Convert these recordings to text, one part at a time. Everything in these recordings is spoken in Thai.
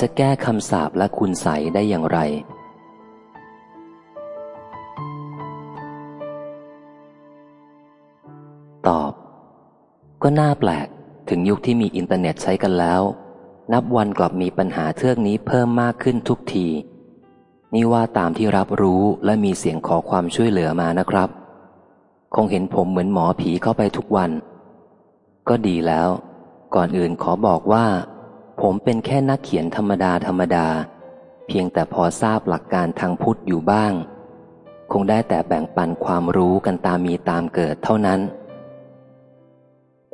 จะแก้คำสาปและคุณใสได้อย่างไร ตอบ ก็น่าแปลกถึงยุคที่มีอินเทอร์เน็ตใช้กันแล้ว นับวันกลับมีปัญหาเทือกนี้เพิ่มมากขึ้นทุกที นี่ว่าตามที่รับรู้และมีเสียงขอความช่วยเหลือมานะครับ คงเห็นผมเหมือนหมอผีเข้าไปทุกวัน ก็ดีแล้ว ก่อนอื่นขอบอกว่า ผมเป็นแค่นักเขียนธรรมดาธรรมดา เพียงแต่พอทราบหลักการทางพุทธอยู่บ้าง คงได้แต่แบ่งปันความรู้กันตามมีตามเกิดเท่านั้น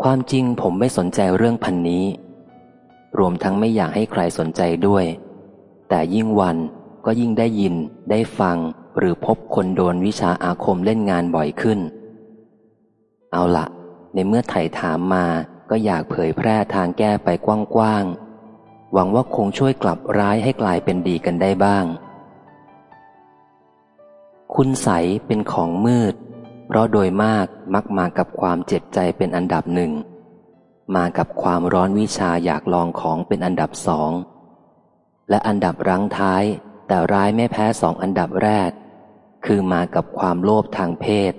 ความจริงผมไม่สนใจเรื่องพันนี้ รวมทั้งไม่อยากให้ใครสนใจด้วย แต่ยิ่งวันก็ยิ่งได้ยิน ได้ฟัง หรือพบคนโดนวิชาอาคมเล่นงานบ่อยขึ้น เอาละในเมื่อไถ่ถามมาก็อยากเผยแพร่ทางแก้ไปกว้างๆ หวังว่าคงช่วยกลับร้ายให้กลายเป็นดีกันได้บ้าง คุณใสเป็นของมืด เพราะโดยมากมักมากับความเจ็บใจเป็นอันดับหนึ่ง มากับความร้อนวิชาอยากลองของเป็นอันดับสอง และอันดับรั้งท้าย แต่ร้ายไม่แพ้สองอันดับแรก คือมากับความโลภทางเพศ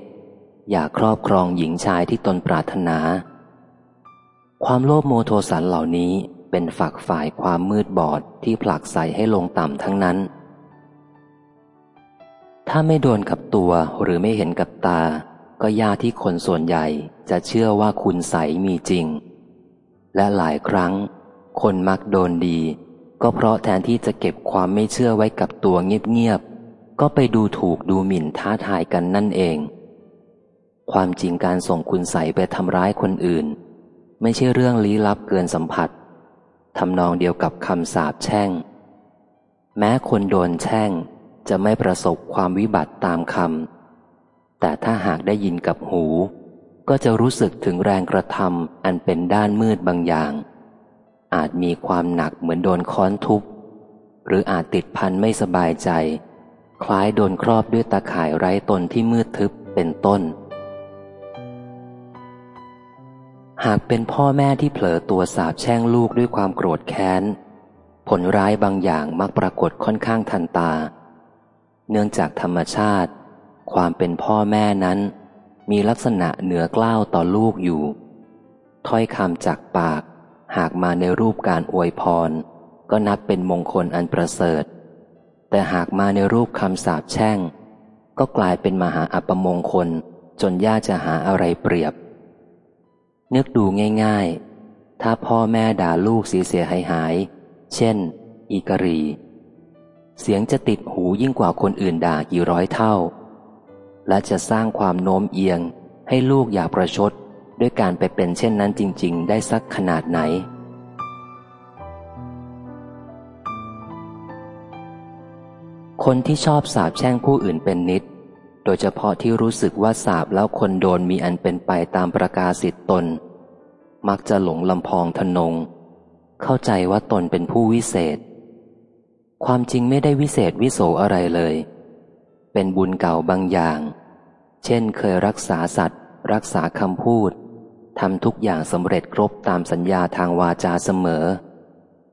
อยากครอบครองหญิงชายที่ตนปรารถนา ความโลภโมโทสันเหล่านี้ เป็นฝักฝ่ายความมืดบอดที่ผลักใส่ให้ลงต่ำทั้งนั้น ถ้าไม่โดนกับตัวหรือไม่เห็นกับตา ก็ยากที่คนส่วนใหญ่จะเชื่อว่าคุณใสมีจริง และหลายครั้ง คนมักโดนดี ก็เพราะแทนที่จะเก็บความไม่เชื่อไว้กับตัวเงียบๆ ก็ไปดูถูกดูหมิ่นท้าทายกันนั่นเอง ความจริงการส่งคุณใสไปทำร้ายคนอื่น ไม่ใช่เรื่องลี้ลับเกินสัมผัส ทำนองเดียวกับคำสาปแช่ง แม้คนโดนแช่งจะไม่ประสบความวิบัติตามคำแต่ถ้าหากได้ยินกับหู ก็จะรู้สึกถึงแรงกระทำอันเป็นด้านมืดบางอย่าง อาจมีความหนักเหมือนโดนค้อนทุบหรืออาจติดพันไม่สบายใจ คล้ายโดนครอบด้วยตาข่ายไร้ตนที่มืดทึบเป็นต้น หากเป็นพ่อแม่ที่เผลอตัวสาบแช่งลูกด้วยความโกรธแค้น ผลร้ายบางอย่างมักปรากฏค่อนข้างทันตา เนื่องจากธรรมชาติ ความเป็นพ่อแม่นั้น มีลักษณะเหนือกล้าวต่อลูกอยู่ ถ้อยคำจากปาก หากมาในรูปการอวยพร ก็นับเป็นมงคลอันประเสริฐ แต่หากมาในรูปคำสาปแช่ง ก็กลายเป็นมหาอัปมงคลจนยากจะหาอะไรเปรียบ นึกดูง่ายๆ ถ้าพ่อแม่ด่าลูกเสียเสียหายหาย เช่น อีกรี เสียงจะติดหูยิ่งกว่าคนอื่นด่ากี่ร้อยเท่า และจะสร้างความโน้มเอียง ให้ลูกอยากประชด ด้วยการไปเป็นเช่นนั้นจริง ๆ ได้สักขนาดไหน คนที่ชอบสาบแช่งผู้อื่นเป็นนิด โดยเฉพาะที่รู้สึกว่าสาบแล้วคนโดนมีอันเป็นไปตามประกาศสิทธิตน มักจะหลงลำพองทนง เข้าใจว่าตนเป็นผู้วิเศษ ความจริงไม่ได้วิเศษวิโสอะไรเลย เป็นบุญเก่าบางอย่าง เช่นเคยรักษาสัตว์ รักษาคำพูดทำทุกอย่างสำเร็จครบตามสัญญาทางวาจาเสมอ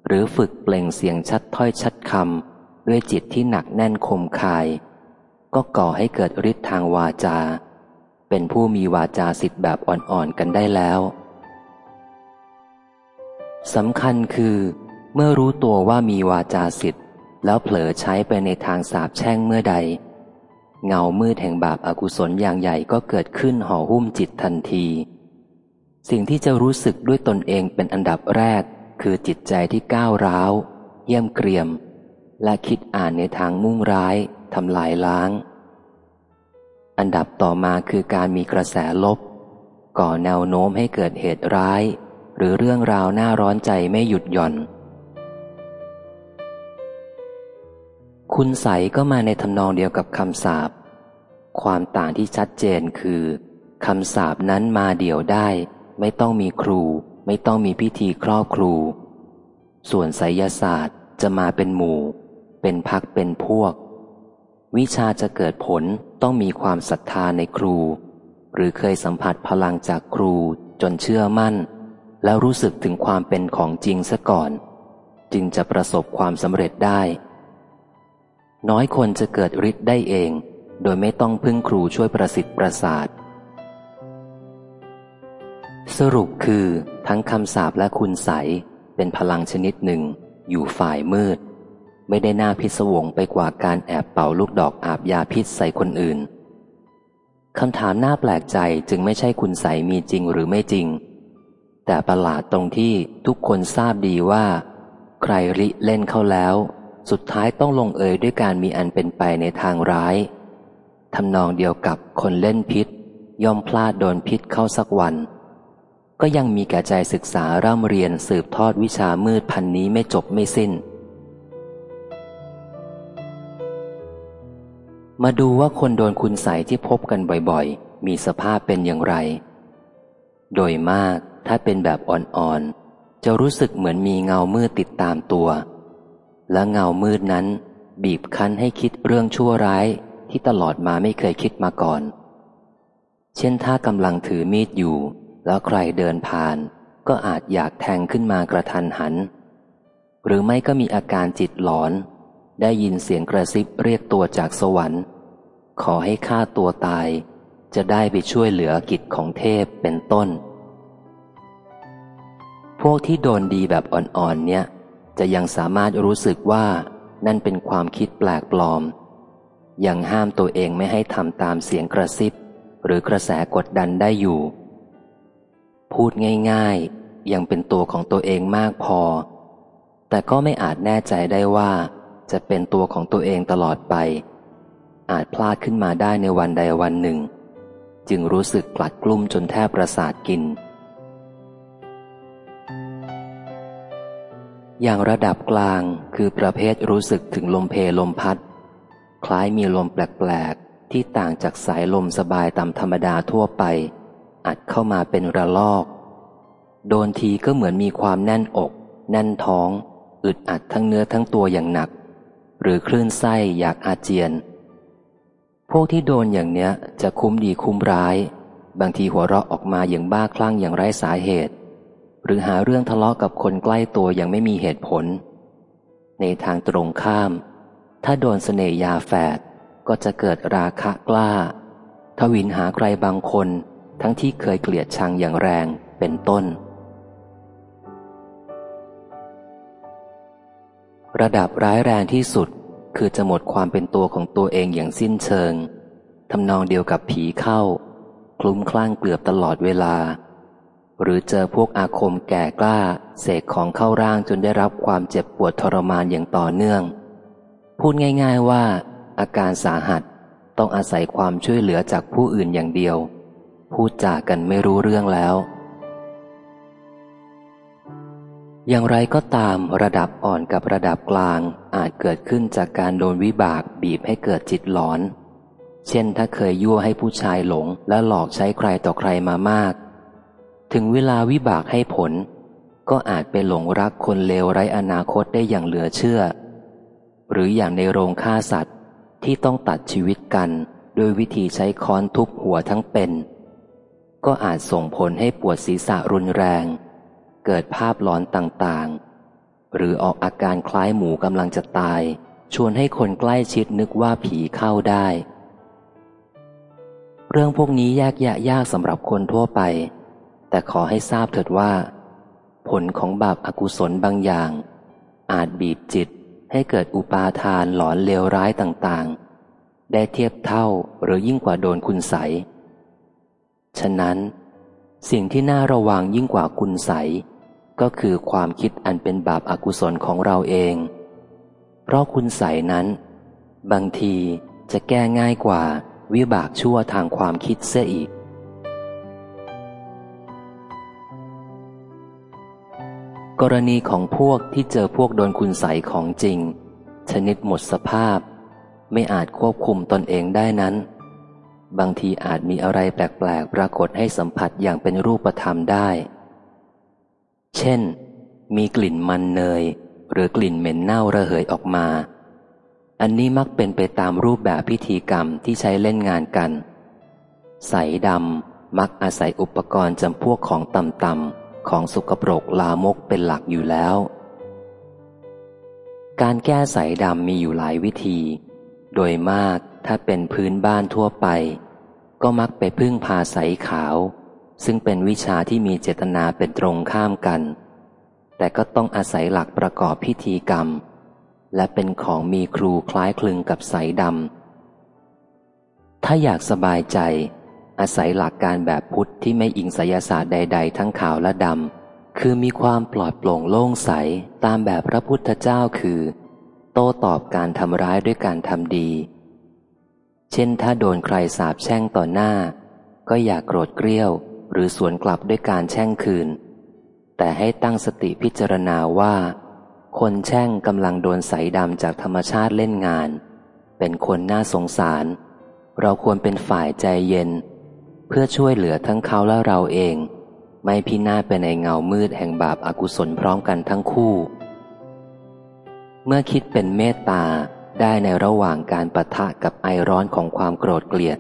หรือฝึกเปล่งเสียงชัดถ้อยชัดคำด้วยจิตที่หนักแน่นคมคาย ก็ก่อให้เกิดฤทธิ์ทางวาจา เป็นผู้มีวาจาสิทธิ์แบบอ่อนๆกันได้แล้วสำคัญคือ เมื่อรู้ตัวว่ามีวาจาสิทธิ์แล้วเผลอใช้ไปในทางสาบแช่งเมื่อใด เงามืดแห่งบาปอากุศลอย่างใหญ่ก็เกิดขึ้นห่อหุ้มจิตทันที สิ่งที่จะรู้สึกด้วยตนเองเป็นอันดับแรก คือจิตใจที่ก้าวร้าว เยี่ยมเกรียม และคิดอ่านในทางมุ่งร้าย ทำลายล้าง อันดับต่อมาคือการมีกระแสลบ ก่อแนวโน้มให้เกิดเหตุร้าย หรือเรื่องราวน่าร้อนใจไม่หยุดหย่อน คุณใสก็มาในทำนองเดียวกับคำสาปความต่างที่ชัดเจนคือคำสาปนั้นมาเดี่ยวได้ ไม่ต้องมีครู ไม่ต้องมีพิธีครอบครู ส่วนไสยศาสตร์จะมาเป็นหมู่ เป็นพักเป็นพวก วิชาจะเกิดผลต้องมีความศรัทธาในครู หรือเคยสัมผัสพลังจากครูจนเชื่อมั่น แล้วรู้สึกถึงความเป็นของจริงซะก่อน จึงจะประสบความสำเร็จได้ น้อยคนจะเกิดฤทธิ์ได้เอง โดยไม่ต้องพึ่งครูช่วยประสิทธิ์ประสาท สรุปคือทั้งคำสาปและคุณใสเป็นพลังชนิดหนึ่งอยู่ฝ่ายมืด ไม่ได้น่าพิศวงไปกว่าการแอบเป่าลูกดอกอาบยาพิษใส่คนอื่นคำถามน่าแปลกใจจึงไม่ใช่คุณใสมีจริงหรือไม่จริง แต่ประหลาดตรงที่ทุกคนทราบดีว่า ใครริเล่นเข้าแล้ว สุดท้ายต้องลงเอยด้วยการมีอันเป็นไปในทางร้ายทำนองเดียวกับคนเล่นพิษ ย่อมพลาดโดนพิษเข้าสักวัน ก็ยังมีแก่ใจศึกษาร่ำเรียนสืบทอดวิชามืดพันนี้ไม่จบไม่สิ้น มาดูว่าคนโดนคุณใสที่พบกันบ่อยๆ มีสภาพเป็นอย่างไร โดยมากถ้าเป็นแบบอ่อนๆ จะรู้สึกเหมือนมีเงามืดติดตามตัว และเงามืดนั้น บีบคั้นให้คิดเรื่องชั่วร้ายที่ตลอดมาไม่เคยคิดมาก่อน เช่นถ้ากำลังถือมีดอยู่ แล้วใครเดินผ่าน ก็อาจอยากแทงขึ้นมากระทันหัน หรือไม่ก็มีอาการจิตหลอน ได้ยินเสียงกระซิบเรียกตัวจากสวรรค์ ขอให้ฆ่าตัวตาย จะได้ไปช่วยเหลือกิจของเทพเป็นต้น พวกที่โดนดีแบบอ่อนๆเนี่ย จะยังสามารถรู้สึกว่านั่นเป็นความคิดแปลกปลอม ยังห้ามตัวเองไม่ให้ทำตามเสียงกระซิบ หรือกระแสกดดันได้อยู่ พูดง่ายๆ ยังเป็นตัวของตัวเองมากพอ แต่ก็ไม่อาจแน่ใจได้ว่าจะเป็นตัวของตัวเองตลอดไป อาจพลาดขึ้นมาได้ในวันใดวันหนึ่ง จึงรู้สึกกลัดกลุ้มจนแทบประสาทกิน อย่างระดับกลางคือประเภทรู้สึกถึงลมเพลมพัด คล้ายมีลมแปลกๆ ที่ต่างจากสายลมสบายตามธรรมดาทั่วไป อัดเข้ามาเป็นระลอก โดนทีก็เหมือนมีความแน่นอก แน่นท้อง อึดอัดทั้งเนื้อทั้งตัวอย่างหนัก หรือคลื่นไส้อยากอาเจียน พวกที่โดนอย่างเนี้ยจะคุ้มดีคุ้มร้าย บางทีหัวเราะออกมาอย่างบ้าคลั่งอย่างไร้สาเหตุ หรือหาเรื่องทะเลาะกับคนใกล้ตัวอย่างไม่มีเหตุผล ในทางตรงข้าม ถ้าโดนสเสน่ยาแฝดก็จะเกิดราคะกล้า ทวินหาใครบางคน ทั้งที่เคยเกลียดชังอย่างแรงเป็นต้น ระดับร้ายแรงที่สุด คือจะหมดความเป็นตัวของตัวเองอย่างสิ้นเชิงทำนองเดียวกับผีเข้า คลุ้มคลั่งเกลือบตลอดเวลา หรือเจอพวกอาคมแก่กล้า เสกของเข้าร่างจนได้รับความเจ็บปวดทรมานอย่างต่อเนื่อง พูดง่าย ๆว่า อาการสาหัสต้องอาศัยความช่วยเหลือจากผู้อื่นอย่างเดียว พูดจากันไม่รู้เรื่องแล้ว อย่างไรก็ตามระดับอ่อนกับระดับกลางอาจเกิดขึ้นจากการโดนวิบากบีบให้เกิดจิตหลอน เช่นถ้าเคยยั่วให้ผู้ชายหลงและหลอกใช้ใครต่อใครมามาก ถึงเวลาวิบากให้ผล ก็อาจไปหลงรักคนเลวไร้อนาคตได้อย่างเหลือเชื่อ หรืออย่างในโรงฆ่าสัตว์ที่ต้องตัดชีวิตกันโดยวิธีใช้ค้อนทุบหัวทั้งเป็น ก็อาจส่งผลให้ปวดศีรษะรุนแรง เกิดภาพหลอนต่างๆ หรือออกอาการคล้ายหมูกำลังจะตาย ชวนให้คนใกล้ชิดนึกว่าผีเข้าได้ เรื่องพวกนี้แยกแยะยากสำหรับคนทั่วไป แต่ขอให้ทราบเถิดว่า ผลของบาปอากุศลบางอย่าง อาจบีบจิตให้เกิดอุปาทานหลอนเลวร้ายต่างๆ ได้เทียบเท่าหรือยิ่งกว่าโดนคุณใส ฉะนั้น สิ่งที่น่าระวังยิ่งกว่าคุณใส ก็คือความคิดอันเป็นบาปอากุศลของเราเอง เพราะคุณใส่นั้น บางทีจะแก้ง่ายกว่าวิบากชั่วทางความคิดเสียอีก กรณีของพวกที่เจอพวกโดนคุณใสของจริง ชนิดหมดสภาพ ไม่อาจควบคุมตนเองได้นั้น บางทีอาจมีอะไรแปลกๆ ปรากฏให้สัมผัสอย่างเป็นรูปธรรมได้ เช่น มีกลิ่นมันเนย หรือกลิ่นเหม็นเน่าระเหยออกมา อันนี้มักเป็นไปตามรูปแบบพิธีกรรมที่ใช้เล่นงานกัน ใสดำมักอาศัยอุปกรณ์จำพวกของต่ำๆของสุกปรกลามกเป็นหลักอยู่แล้ว การแก้ใสดำมีอยู่หลายวิธี โดยมากถ้าเป็นพื้นบ้านทั่วไป ก็มักไปพึ่งพาใสขาว ซึ่งเป็นวิชาที่มีเจตนาเป็นตรงข้ามกัน แต่ก็ต้องอาศัยหลักประกอบพิธีกรรม และเป็นของมีครูคล้ายคลึงกับสายดำ ถ้าอยากสบายใจ อาศัยหลักการแบบพุทธที่ไม่อิงไสยศาสตร์ใด ๆ ทั้งขาวและดำ คือมีความปลอดโปร่งโล่งใสตามแบบพระพุทธเจ้าคือ โต้ตอบการทำร้ายด้วยการทำดี เช่นถ้าโดนใครสาบแช่งต่อหน้า ก็อย่ากโกรธเกรี้ยว หรือสวนกลับด้วยการแช่งคืน แต่ให้ตั้งสติพิจารณาว่า คนแช่งกำลังโดนใสดำจากธรรมชาติเล่นงาน เป็นคนน่าสงสาร เราควรเป็นฝ่ายใจเย็น เพื่อช่วยเหลือทั้งเขาและเราเอง ไม่พินาศไปในเงามืดแห่งบาปอากุศลพร้อมกันทั้งคู่ เมื่อคิดเป็นเมตตาได้ในระหว่างการปะทะกับไอร้อนของความโกรธเกลียด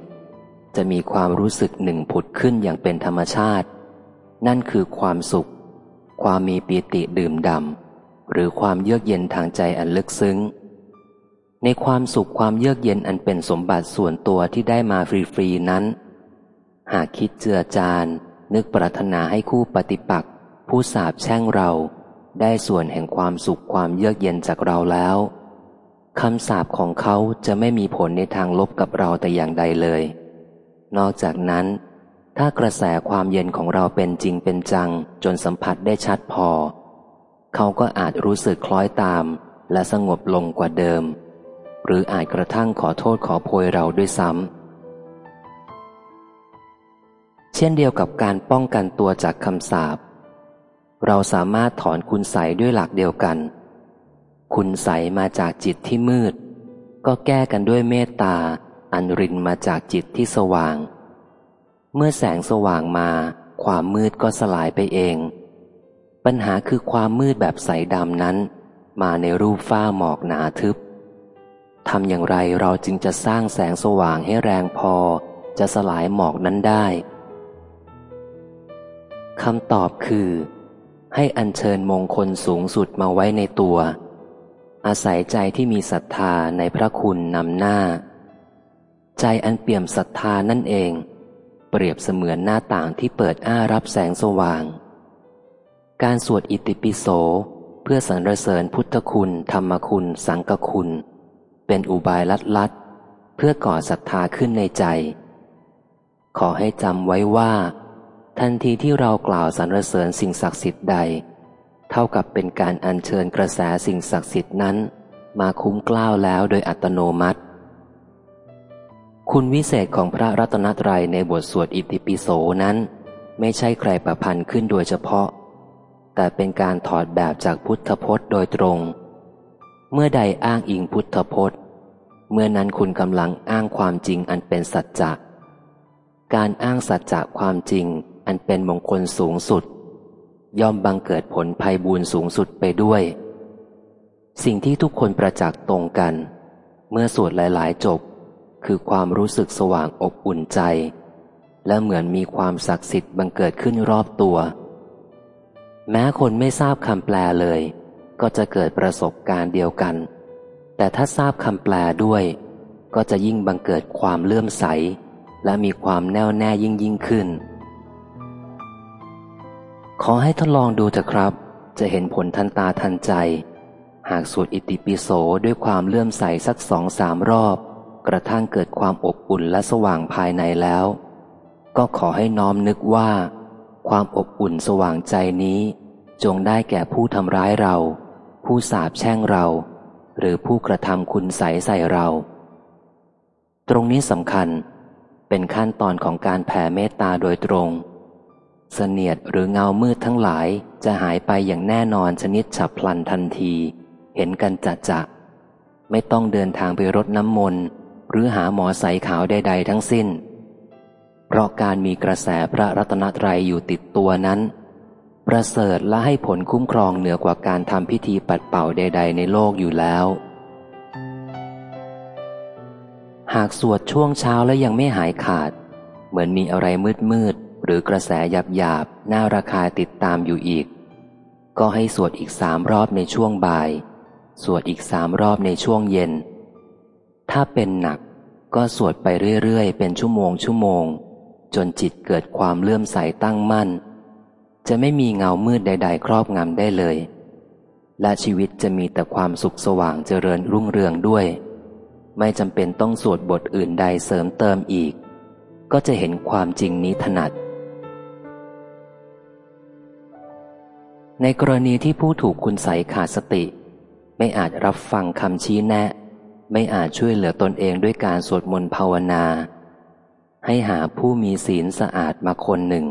จะมีความรู้สึกหนึ่งผุดขึ้นอย่างเป็นธรรมชาติ นั่นคือความสุข ความมีปีติดื่มดำหรือความเยือกเย็นทางใจอันลึกซึ้ง ในความสุขความเยือกเย็นอันเป็นสมบัติส่วนตัวที่ได้มาฟรีๆนั้น หากคิดเจือจานนึกปรารถนาให้คู่ปฏิปักษ์ผู้สาบแช่งเรา ได้ส่วนแห่งความสุขความเยือกเย็นจากเราแล้วคำสาปของเขาจะไม่มีผลในทางลบกับเราแต่อย่างใดเลย นอกจากนั้น ถ้ากระแสความเย็นของเราเป็นจริงเป็นจัง จนสัมผัสได้ชัดพอ เขาก็อาจรู้สึกคล้อยตาม และสงบลงกว่าเดิม หรืออาจกระทั่งขอโทษขอโพยเราด้วยซ้ำ เช่นเดียวกับการป้องกันตัวจากคำสาปเราสามารถถอนคุณใสด้วยหลักเดียวกัน คุณใสมาจากจิตที่มืด ก็แก้กันด้วยเมตตา อันรินมาจากจิตที่สว่าง เมื่อแสงสว่างมา ความมืดก็สลายไปเอง ปัญหาคือความมืดแบบใสดำนั้น มาในรูปฝ้าหมอกหนาทึบทำอย่างไรเราจึงจะสร้างแสงสว่างให้แรงพอ จะสลายหมอกนั้นได้คำตอบคือ ให้อัญเชิญมงคลสูงสุดมาไว้ในตัว อาศัยใจที่มีศรัทธาในพระคุณนำหน้า ใจอันเปี่ยมศรัทธานั่นเอง เปรียบเสมือนหน้าต่างที่เปิดอ้ารับแสงสว่าง การสวดอิติปิโสเพื่อสรรเสริญพุทธคุณ ธรรมคุณ สังกคุณ เป็นอุบายลัดลัดเพื่อก่อศรัทธาขึ้นในใจ ขอให้จำไว้ว่า ทันทีที่เรากล่าวสรรเสริญสิ่งศักดิ์สิทธิ์ใด เท่ากับเป็นการอัญเชิญกระแสสิ่งศักดิ์สิทธิ์นั้น มาคุ้มกล้าวแล้วโดยอัตโนมัติ คุณวิเศษของพระรัตนตรัยในบทสวดอิติปิโสนั้น ไม่ใช่ใครประพันธ์ขึ้นโดยเฉพาะ แต่เป็นการถอดแบบจากพุทธพจน์โดยตรง เมื่อใดอ้างอิงพุทธพจน์ เมื่อนั้นคุณกำลังอ้างความจริงอันเป็นสัจจะการอ้างสัจจะความจริงอันเป็นมงคลสูงสุด ย่อมบังเกิดผลภัยบูนสูงสุดไปด้วย สิ่งที่ทุกคนประจักษ์ตรงกัน เมื่อสวดหลาย ๆ จบ คือความรู้สึกสว่างอบอุ่นใจ และเหมือนมีความศักดิ์สิทธิ์บังเกิดขึ้นรอบตัว แม้คนไม่ทราบคำแปลเลย ก็จะเกิดประสบการณ์เดียวกัน แต่ถ้าทราบคำแปลด้วย ก็จะยิ่งบังเกิดความเลื่อมใส และมีความแน่วแน่ยิ่งยิ่งขึ้น ขอให้ทดลองดูเถอะครับ จะเห็นผลทันตาทันใจ หากสวดอิติปิโสด้วยความเลื่อมใสสักสองสามรอบ กระทั่งเกิดความอบอุ่นและสว่างภายในแล้ว ก็ขอให้น้อมนึกว่า ความอบอุ่นสว่างใจนี้ จงได้แก่ผู้ทำร้ายเรา ผู้สาบแช่งเรา หรือผู้กระทำคุณใสใส่เรา ตรงนี้สำคัญเป็นขั้นตอนของการแผ่เมตตาโดยตรง เสนียดหรือเงามืดทั้งหลายจะหายไปอย่างแน่นอนชนิดฉับพลันทันที เห็นกันจัดจะไม่ต้องเดินทางไปรดน้ำมนต์ หรือหาหมอใสขาวใดๆทั้งสิ้น เพราะการมีกระแสพระรัตนตรัยอยู่ติดตัวนั้น ประเสริฐและให้ผลคุ้มครองเหนือกว่าการทำพิธีปัดเป่าใด ๆ ในโลกอยู่แล้ว หากสวดช่วงเช้าและยังไม่หายขาด เหมือนมีอะไรมืดๆหรือกระแสหยาบหยาบน่าราคาติดตามอยู่อีก ก็ให้สวดอีกสามรอบในช่วงบ่าย สวดอีกสามรอบในช่วงเย็น ถ้าเป็นหนักก็สวดไปเรื่อยๆ เป็นชั่วโมงชั่วโมง จนจิตเกิดความเลื่อมใสตั้งมั่น จะไม่มีเงามืดใด ๆ ครอบงำได้เลย และชีวิตจะมีแต่ความสุขสว่างเจริญรุ่งเรืองด้วย ไม่จำเป็นต้องสวดบทอื่นใดเสริมเติมอีก ก็จะเห็นความจริงนี้ถนัด ในกรณีที่ผู้ถูกคุณใสขาดสติ ไม่อาจรับฟังคำชี้แนะ ไม่อาจช่วยเหลือตนเองด้วยการสวดมนต์ภาวนา ให้หาผู้มีศีลสะอาดมาคนหนึ่ง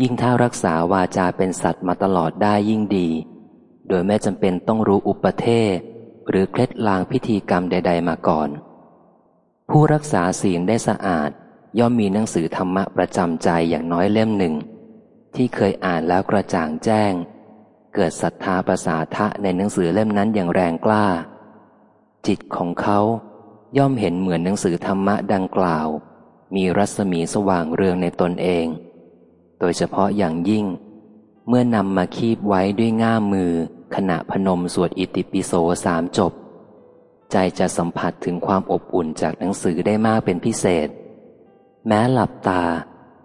ยิ่งถ้ารักษาวาจาเป็นสัตว์มาตลอดได้ยิ่งดี โดยไม่จำเป็นต้องรู้อุปเทศหรือเคล็ดลางพิธีกรรมใด ๆ มาก่อน ผู้รักษาศีลได้สะอาด ย่อมมีหนังสือธรรมะประจำใจอย่างน้อยเล่มหนึ่ง ที่เคยอ่านแล้วกระจ่างแจ้ง เกิดศรัทธาประสาทะในหนังสือเล่มนั้นอย่างแรงกล้า จิตของเขาย่อมเห็นเหมือนหนังสือธรรมะดังกล่าว มีรัศมีสว่างเรืองในตนเอง โดยเฉพาะอย่างยิ่ง เมื่อนำมาคีบไว้ด้วยง่ามมือขณะพนมสวดอิติปิโสสามจบ ใจจะสัมผัสถึงความอบอุ่นจากหนังสือได้มากเป็นพิเศษ แม้หลับตา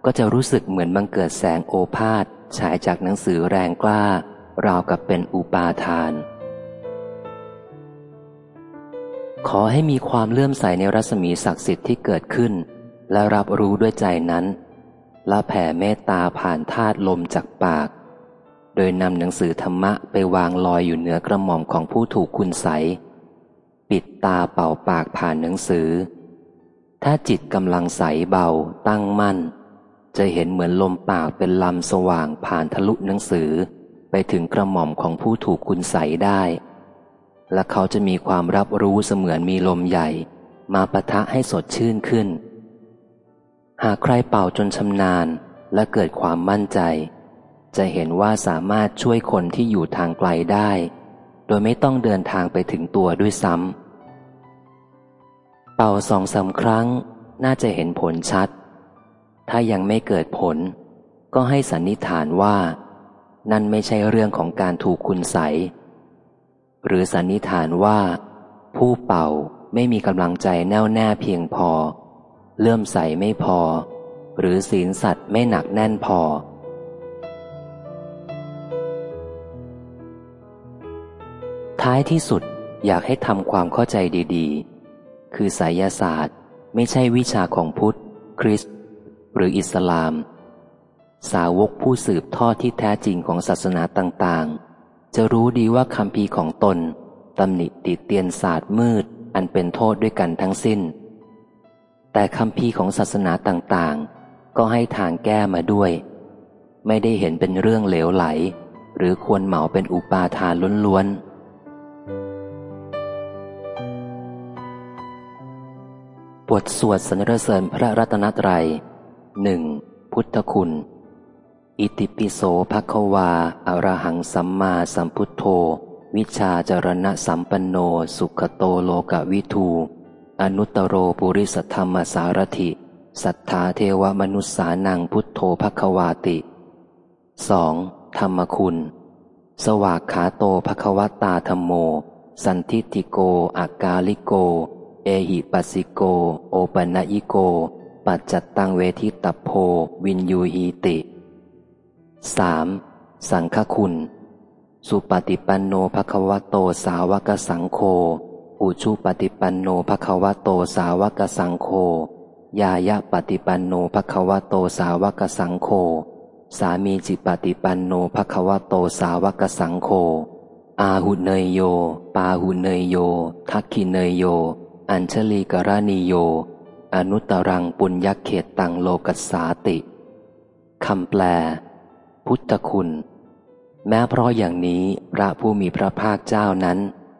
ก็จะรู้สึกเหมือนบังเกิดแสงโอภาษฉายจากหนังสือแรงกล้าราวกับเป็นอุปาทาน ขอให้มีความเลื่อมใสในรัศมีศักดิ์สิทธิ์ที่เกิดขึ้น และรับรู้ด้วยใจนั้นและแผ่เมตตาผ่านธาตุลมจากปาก โดยนำหนังสือธรรมะไปวางลอยอยู่เหนือกระหม่อมของผู้ถูกคุณใส ปิดตาเป่าปากผ่านหนังสือ ถ้าจิตกำลังใสเบาตั้งมั่น จะเห็นเหมือนลมปากเป็นลำสว่างผ่านทะลุหนังสือ ไปถึงกระหม่อมของผู้ถูกคุณใสได้ และเขาจะมีความรับรู้เสมือนมีลมใหญ่ มาปะทะให้สดชื่นขึ้น หากใครเป่าจนชำนาญและเกิดความมั่นใจ จะเห็นว่าสามารถช่วยคนที่อยู่ทางไกลได้ โดยไม่ต้องเดินทางไปถึงตัวด้วยซ้ำ เป่าสองสาครั้งน่าจะเห็นผลชัด ถ้ายังไม่เกิดผล ก็ให้สันนิษฐานว่า นั่นไม่ใช่เรื่องของการถูกคุณใส หรือสันนิษฐานว่า ผู้เป่าไม่มีกำลังใจแน่วแน่เพียงพอ เลื่อมใสไม่พอ หรือศีลสัตว์ไม่หนักแน่นพอ ท้ายที่สุดอยากให้ทำความเข้าใจดีๆ คือไสยศาสตร์ไม่ใช่วิชาของพุทธ คริสต์ หรืออิสลาม สาวกผู้สืบทอดที่แท้จริงของศาสนาต่างๆ จะรู้ดีว่าคำพีของตนตำหนิติเตียนศาสตร์มืด อันเป็นโทษด้วยกันทั้งสิ้น แต่คำพีของศาสนาต่างๆ ก็ให้ทางแก้มาด้วย ไม่ได้เห็นเป็นเรื่องเหลวไหล หรือควรเหมาเป็นอุปาทานล้วนๆบทสวดสรรเสริญพระรัตนตรัยหนึ่งพุทธคุณ อิติปิโสภควาอรหังสัมมาสัมพุทโธ วิชาจรณะสัมปันโน สุขโตโลกวิทู อนุตโรปุริสธรรมสารถิ สัทธาเทวมนุษสานังพุทโธภควาติสองธรรมคุณ สวากขาโตภควตาธรรมโม สันทิติโกอากาลิโก เอหิปัสสิโก โอปนัยิโก ปัจจัตตังเวทิตโพ วินยูอีติ สามสังฆคุณ สุปฏิปันโนภควโตสาวกสังโฆอุชุปฏิปันโนภควโตสาวกสังโฆยายะปฏิปันโนภควโตสาวกสังโฆสามีจิปฏิปันโนภควโตสาวกสังโฆอาหุเนยโย ปาหุเนยโย ทักขิเนยโย อัญชลีกรานิโย อนุตรังปุญญเขตตังโลกัสสาติ คำแปล พุทธคุณ แม้เพราะอย่างนี้พระผู้มีพระภาคเจ้านั้น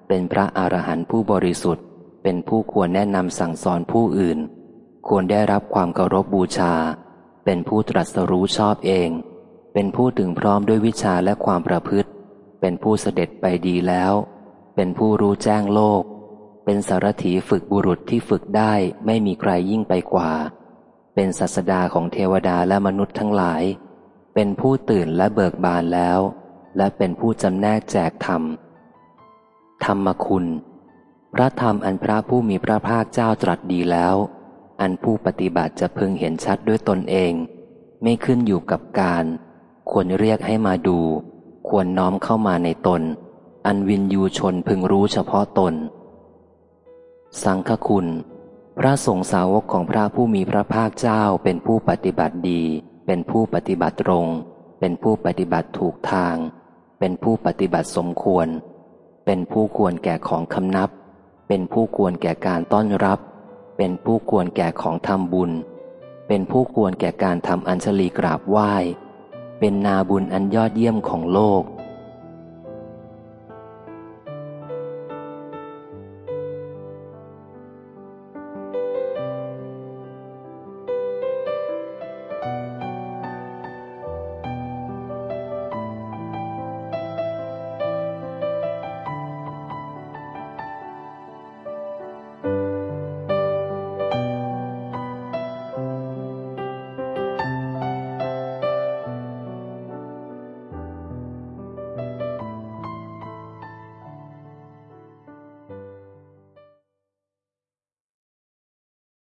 เป็นพระอรหันต์ผู้บริสุทธิ์ เป็นผู้ควรแนะนำสั่งสอนผู้อื่น ควรได้รับความเคารพบูชา เป็นผู้ตรัสรู้ชอบเอง เป็นผู้ถึงพร้อมด้วยวิชาและความประพฤติ เป็นผู้เสด็จไปดีแล้ว เป็นผู้รู้แจ้งโลก เป็นสารถีฝึกบุรุษที่ฝึกได้ไม่มีใครยิ่งไปกว่า เป็นศาสดาของเทวดาและมนุษย์ทั้งหลาย เป็นผู้ตื่นและเบิกบานแล้ว และเป็นผู้จำแนกแจกธรรม ธรรมคุณ พระธรรมอันพระผู้มีพระภาคเจ้าตรัสดีแล้ว อันผู้ปฏิบัติจะพึงเห็นชัดด้วยตนเอง ไม่ขึ้นอยู่กับการ ควรเรียกให้มาดู ควรน้อมเข้ามาในตน อันวินยูชนพึงรู้เฉพาะตน สังฆคุณ พระสงฆ์สาวกของพระผู้มีพระภาคเจ้าเป็นผู้ปฏิบัติดี เป็นผู้ปฏิบัติตรง เป็นผู้ปฏิบัติถูกทาง เป็นผู้ปฏิบัติสมควร เป็นผู้ควรแก่ของคำนับ เป็นผู้ควรแก่การต้อนรับ เป็นผู้ควรแก่ของทำบุญ เป็นผู้ควรแก่การทำอัญชลีกราบไหว้ เป็นนาบุญอันยอดเยี่ยมของโลก